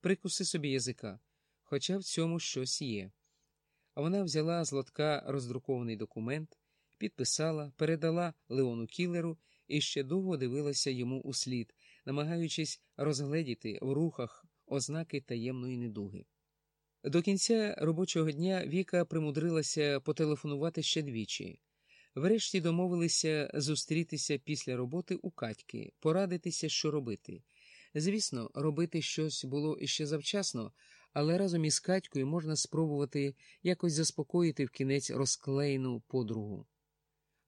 прикуси собі язика, хоча в цьому щось є. А вона взяла з лотка роздрукований документ, підписала, передала Леону Кілеру і ще довго дивилася йому у слід, намагаючись розгледіти в рухах ознаки таємної недуги. До кінця робочого дня Віка примудрилася потелефонувати ще двічі. Врешті домовилися зустрітися після роботи у Катьки, порадитися, що робити. Звісно, робити щось було іще завчасно, але разом із Катькою можна спробувати якось заспокоїти в кінець розклеєну подругу.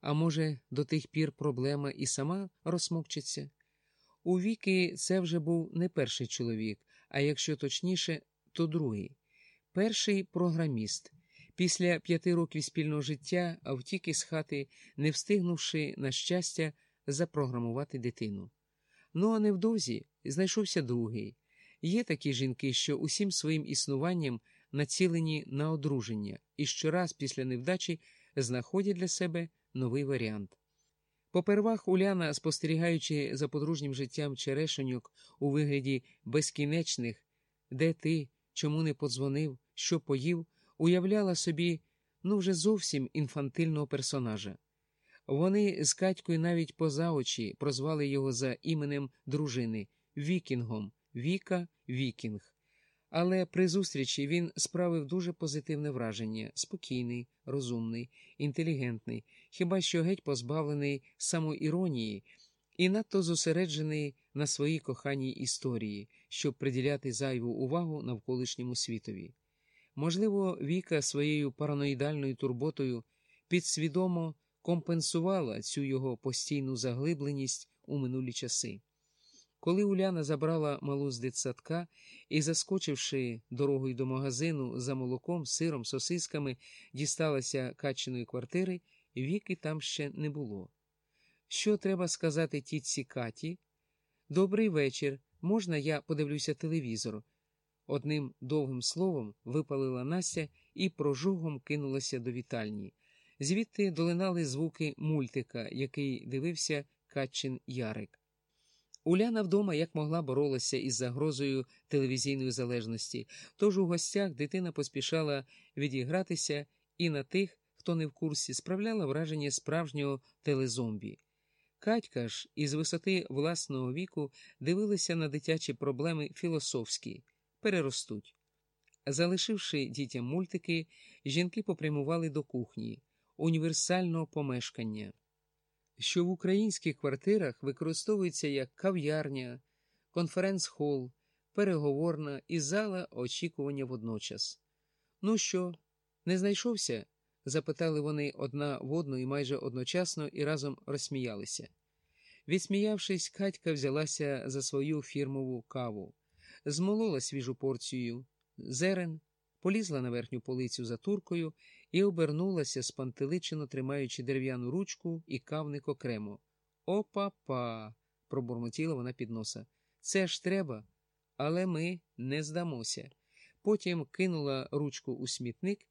А може, до тих пір проблема і сама розсмокчиться? У віки це вже був не перший чоловік, а якщо точніше, то другий. Перший програміст. Після п'яти років спільного життя втік із хати, не встигнувши, на щастя, запрограмувати дитину. Ну а невдовзі знайшовся другий. Є такі жінки, що усім своїм існуванням націлені на одруження і щораз після невдачі знаходять для себе новий варіант. Попервах Уляна, спостерігаючи за подружнім життям черешеньок у вигляді безкінечних, де ти, чому не подзвонив, що поїв, уявляла собі ну вже зовсім інфантильного персонажа. Вони з Катькою навіть поза очі прозвали його за іменем дружини Вікінгом Віка Вікінг. Але при зустрічі він справив дуже позитивне враження спокійний, розумний, інтелігентний, хіба що геть позбавлений самоіронії і надто зосереджений на своїй коханій історії, щоб приділяти зайву увагу навколишньому світові. Можливо, Віка своєю параноїдальною турботою підсвідомо компенсувала цю його постійну заглибленість у минулі часи. Коли Уляна забрала малу з дитсадка і, заскочивши дорогою до магазину за молоком, сиром, сосисками, дісталася Катчиної квартири, віки там ще не було. Що треба сказати тітці Каті? Добрий вечір. Можна я подивлюся телевізор? Одним довгим словом випалила Настя і прожугом кинулася до вітальні. Звідти долинали звуки мультика, який дивився Катчин Ярик. Уляна вдома як могла боролася із загрозою телевізійної залежності, тож у гостях дитина поспішала відігратися і на тих, хто не в курсі, справляла враження справжнього телезомбі. Катька ж із висоти власного віку дивилася на дитячі проблеми філософські, переростуть. Залишивши дітям мультики, жінки попрямували до кухні, універсального помешкання що в українських квартирах використовується як кав'ярня, конференц-хол, переговорна і зала очікування водночас. Ну що, не знайшовся? запитали вони одна в одну і майже одночасно і разом розсміялися. Відсміявшись, Катька взялася за свою фірмову каву, змолола свіжу порцію зерен, полізла на верхню полицю за туркою і обернулася, спантеличено тримаючи дерев'яну ручку і кавник окремо. Опа-па! пробурмотіла вона під носа. Це ж треба, але ми не здамося. Потім кинула ручку у смітник,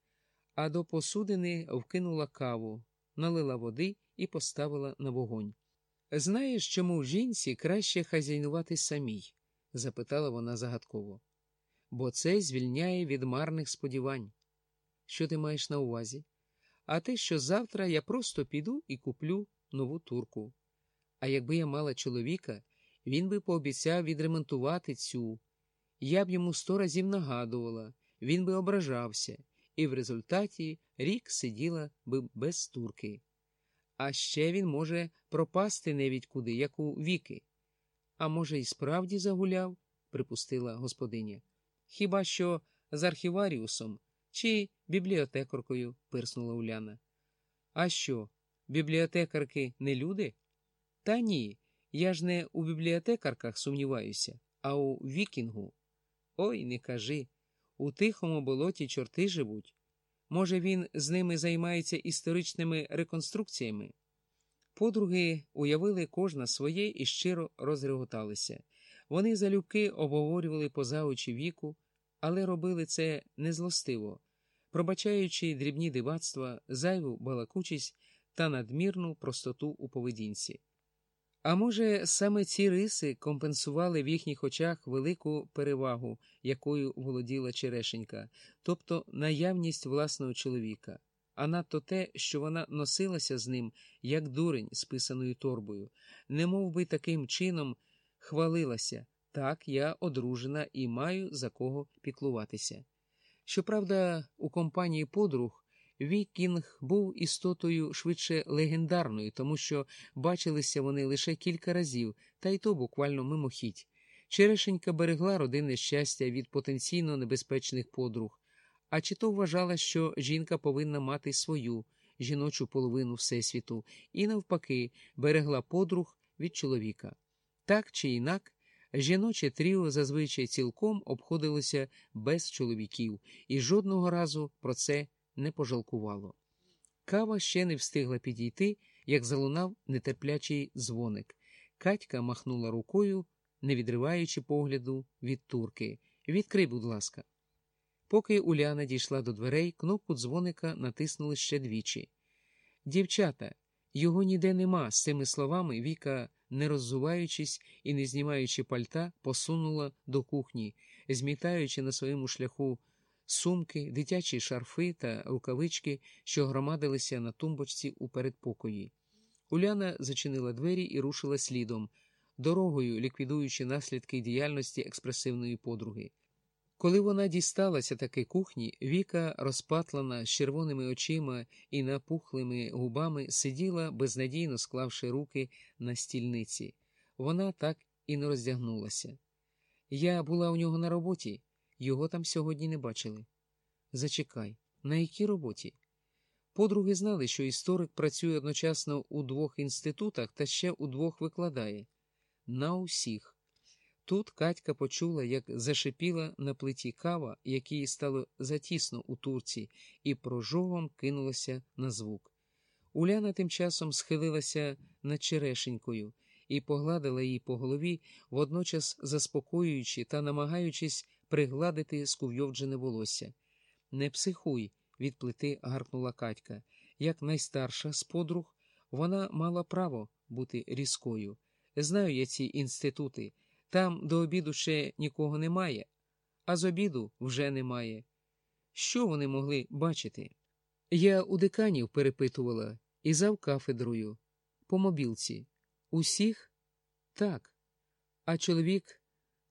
а до посудини вкинула каву, налила води і поставила на вогонь. Знаєш, чому жінці краще хазяйнувати самій? запитала вона загадково. Бо це звільняє від марних сподівань. Що ти маєш на увазі? А те, що завтра я просто піду і куплю нову турку. А якби я мала чоловіка, він би пообіцяв відремонтувати цю. Я б йому сто разів нагадувала, він би ображався, і в результаті рік сиділа би без турки. А ще він може пропасти невідь куди, як у віки. А може, і справді загуляв, припустила господиня. Хіба що з архіваріусом чи бібліотекаркою, пирснула Уляна. А що, бібліотекарки не люди? Та ні, я ж не у бібліотекарках сумніваюся, а у вікінгу. Ой, не кажи. У тихому болоті чорти живуть. Може, він з ними займається історичними реконструкціями? Подруги уявили кожна своє і щиро розреготалися. Вони залюбки обговорювали поза очі віку, але робили це незлостиво, пробачаючи дрібні дивацтва, зайву балакучість та надмірну простоту у поведінці. А може, саме ці риси компенсували в їхніх очах велику перевагу, якою володіла Черешенька, тобто наявність власного чоловіка, а надто те, що вона носилася з ним, як дурень з писаною торбою, ніби таким чином хвалилася так, я одружена і маю за кого піклуватися. Щоправда, у компанії подруг. Вікінг був істотою швидше легендарною, тому що бачилися вони лише кілька разів, та й то буквально мимохідь. Черешенька берегла родинне щастя від потенційно небезпечних подруг, а чи то вважала, що жінка повинна мати свою жіночу половину Всесвіту, і, навпаки, берегла подруг від чоловіка. Так чи інак, жіноче тріо зазвичай цілком обходилося без чоловіків, і жодного разу про це не пожалкувало. Кава ще не встигла підійти, як залунав нетерплячий дзвоник. Катька махнула рукою, не відриваючи погляду від турки. Відкрий, будь ласка. Поки Уляна дійшла до дверей, кнопку дзвоника натиснули ще двічі. Дівчата, його ніде нема. З цими словами Віка, не роззуваючись і не знімаючи пальта, посунула до кухні, змітаючи на своєму шляху сумки, дитячі шарфи та рукавички, що громадилися на тумбочці у передпокої. Уляна зачинила двері і рушила слідом, дорогою ліквідуючи наслідки діяльності експресивної подруги. Коли вона дісталася таки кухні, Віка, розпатлана з червоними очима і напухлими губами, сиділа, безнадійно склавши руки на стільниці. Вона так і не роздягнулася. Я була у нього на роботі, його там сьогодні не бачили. Зачекай, на якій роботі? Подруги знали, що історик працює одночасно у двох інститутах та ще у двох викладає. На усіх. Тут Катька почула, як зашипіла на плиті кава, якій стало затісно у турці, і прожогом кинулася на звук. Уляна тим часом схилилася над черешенькою і погладила її по голові, водночас заспокоюючи та намагаючись пригладити скувйовджене волосся. Не психуй, від плити гаркнула Катька. Як найстарша з подруг, вона мала право бути різкою. Знаю я ці інститути. Там до обіду ще нікого немає, а з обіду вже немає. Що вони могли бачити? Я у деканів перепитувала і зав кафедрою, по мобілці. Усіх? Так. А чоловік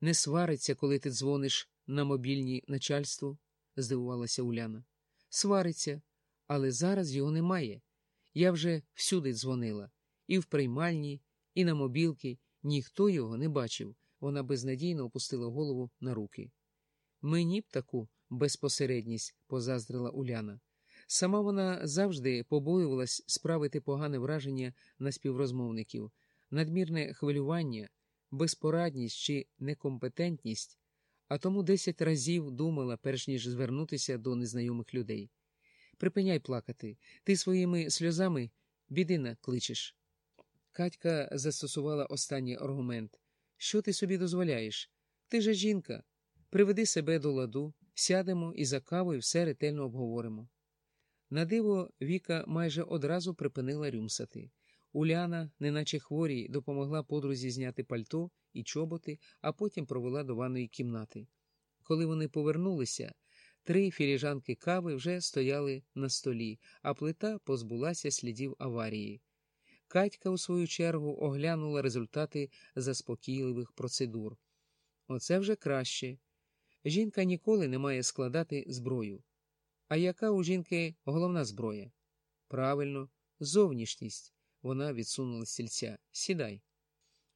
не свариться, коли ти дзвониш на мобільні начальству? здивувалася Уляна. Свариться, але зараз його немає. Я вже всюди дзвонила і в приймальні, і на мобілки. Ніхто його не бачив. Вона безнадійно опустила голову на руки. Мені б таку безпосередність позаздрила Уляна. Сама вона завжди побоювалась справити погане враження на співрозмовників, надмірне хвилювання, безпорадність чи некомпетентність, а тому десять разів думала, перш ніж звернутися до незнайомих людей. Припиняй плакати, ти своїми сльозами бідина кличеш. Катька застосувала останній аргумент. Що ти собі дозволяєш? Ти же жінка. Приведи себе до ладу, сядемо і за кавою все ретельно обговоримо. На диво Віка майже одразу припинила рюмсати. Уляна, неначе хворій, допомогла подрузі зняти пальто і чоботи, а потім провела до ванної кімнати. Коли вони повернулися, три філіжанки кави вже стояли на столі, а плита позбулася слідів аварії. Катька, у свою чергу, оглянула результати заспокійливих процедур. Оце вже краще. Жінка ніколи не має складати зброю. А яка у жінки головна зброя? Правильно, зовнішність. Вона відсунула стільця. Сідай.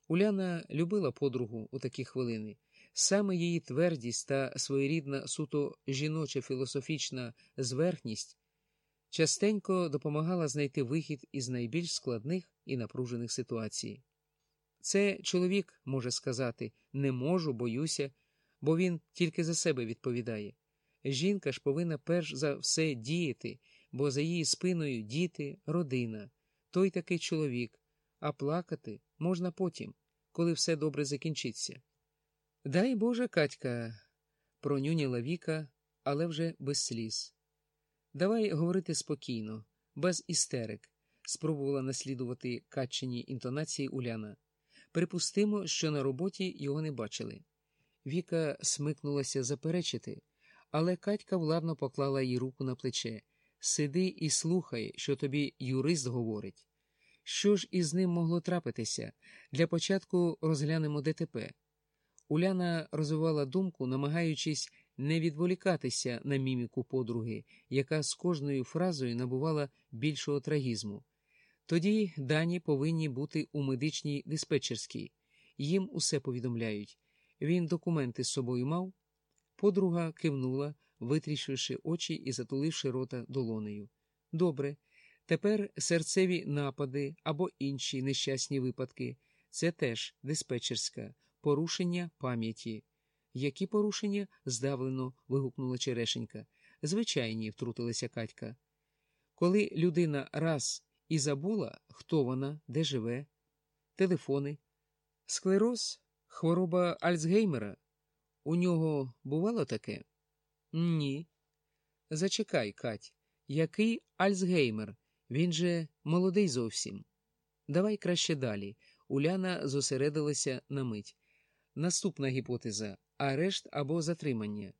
Уляна любила подругу у такі хвилини. Саме її твердість та своєрідна суто жіноча філософічна зверхність частенько допомагала знайти вихід із найбільш складних і напружених ситуацій. Це чоловік може сказати не можу, боюся, бо він тільки за себе відповідає. Жінка ж повинна перш за все діяти, бо за її спиною діти, родина, той такий чоловік, а плакати можна потім, коли все добре закінчиться. Дай Боже, Катька, пронюніла Віка, але вже без сліз. Давай говорити спокійно, без істерик, спробувала наслідувати Катчині інтонації Уляна. Припустимо, що на роботі його не бачили. Віка смикнулася заперечити, але Катька владно поклала їй руку на плече. Сиди і слухай, що тобі юрист говорить. Що ж із ним могло трапитися? Для початку розглянемо ДТП. Уляна розвивала думку, намагаючись не відволікатися на міміку подруги, яка з кожною фразою набувала більшого трагізму. Тоді дані повинні бути у медичній диспетчерській. Їм усе повідомляють. Він документи з собою мав. Подруга кивнула, витріщивши очі і затуливши рота долонею. Добре, тепер серцеві напади або інші нещасні випадки це теж диспетчерська, порушення пам'яті. Які порушення? здавлено вигукнула Черешенька. Звичайні, втрутилася Катька. Коли людина раз і забула, хто вона, де живе, телефони, склероз, хвороба Альцгеймера. У нього бувало таке? Ні. Зачекай, Кать, який Альцгеймер? Він же молодий зовсім. Давай краще далі. Уляна зосередилася на мить. Наступна гіпотеза арешт або затримання.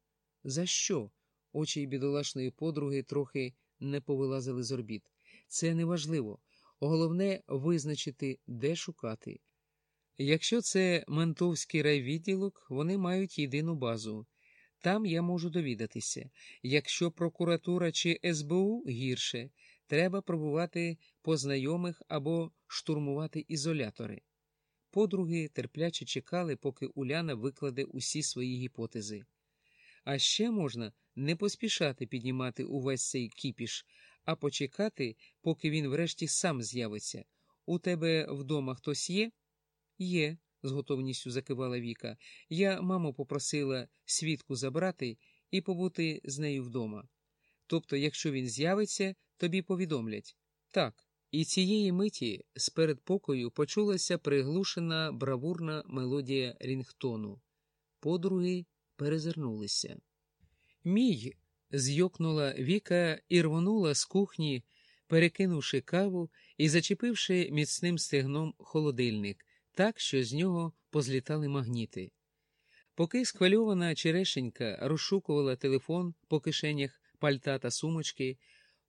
За що? Очі бідолашної подруги трохи не повилазили з орбіт. Це неважливо. Головне визначити, де шукати. Якщо це ментовський райвідділок, вони мають єдину базу. Там я можу довідатися. Якщо прокуратура чи СБУ гірше, треба пробувати по знайомих або штурмувати ізолятори. Подруги терпляче чекали, поки Уляна викладе усі свої гіпотези. А ще можна не поспішати піднімати увесь цей кіпіш, а почекати, поки він врешті сам з'явиться. У тебе вдома хтось є? Є, з готовністю закивала Віка. Я маму попросила свідку забрати і побути з нею вдома. Тобто, якщо він з'явиться, тобі повідомлять. Так. І цієї миті з передпокою почулася приглушена бравурна мелодія Рінгтону. Подруги перезирнулися. Мій. зйокнула Віка і рвонула з кухні, перекинувши каву і зачепивши міцним стегном холодильник, так, що з нього позлітали магніти. Поки схвильована черешенька розшукувала телефон по кишенях пальта та сумочки,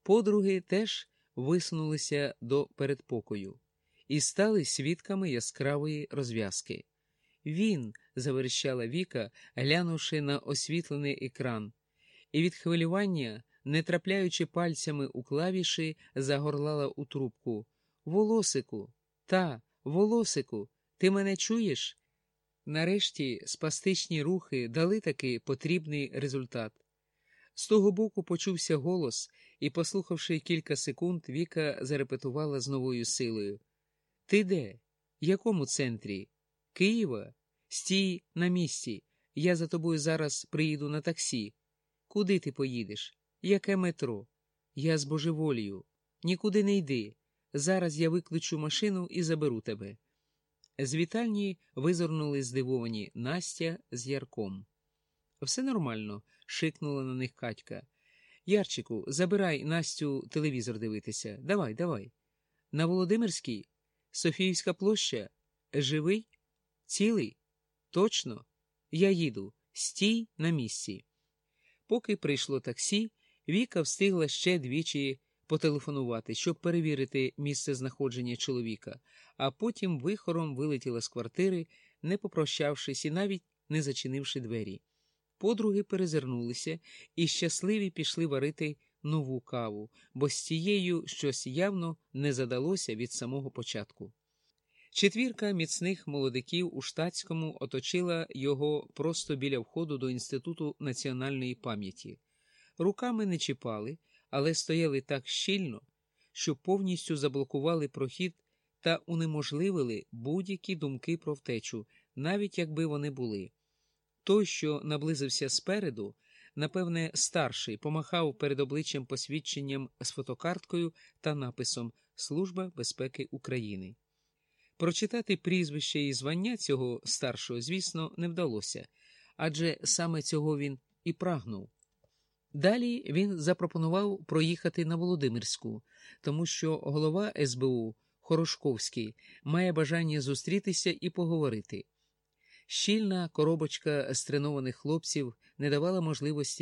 подруги теж висунулися до передпокою і стали свідками яскравої розв'язки. Він, заверещала Віка, глянувши на освітлений екран, і від хвилювання, не трапляючи пальцями у клавіші, загорлала у трубку Волосику, та, волосику, ти мене чуєш? Нарешті спастичні рухи дали таки потрібний результат. З того боку почувся голос, і, послухавши кілька секунд, Віка зарепетувала з новою силою. Ти де? Якому центрі? Києва? Стій на місці. Я за тобою зараз приїду на таксі. Куди ти поїдеш? Яке метро? Я з божеволію. Нікуди не йди. Зараз я викличу машину і заберу тебе. З вітальні визирнули здивовані Настя з Ярком. Все нормально, шикнула на них Катька. Ярчику, забирай Настю телевізор дивитися. Давай, давай. На Володимирській, Софіївська площа, живий, цілий? Точно? Я їду. Стій на місці. Поки прийшло таксі, Віка встигла ще двічі потелефонувати, щоб перевірити місце знаходження чоловіка, а потім вихором вилетіла з квартири, не попрощавшись і навіть не зачинивши двері. Подруги перезирнулися і щасливі пішли варити нову каву, бо з тією щось явно не задалося від самого початку. Четвірка міцних молодиків у штатському оточила його просто біля входу до Інституту національної пам'яті. Руками не чіпали, але стояли так щільно, що повністю заблокували прохід та унеможливили будь-які думки про втечу, навіть якби вони були. Той, що наблизився спереду, напевне, старший, помахав перед обличчям посвідченням з фотокарткою та написом Служба безпеки України. Прочитати прізвище і звання цього старшого, звісно, не вдалося, адже саме цього він і прагнув. Далі він запропонував проїхати на Володимирську, тому що голова СБУ Хорошковський має бажання зустрітися і поговорити. Щільна коробочка з тренованих хлопців не давала можливості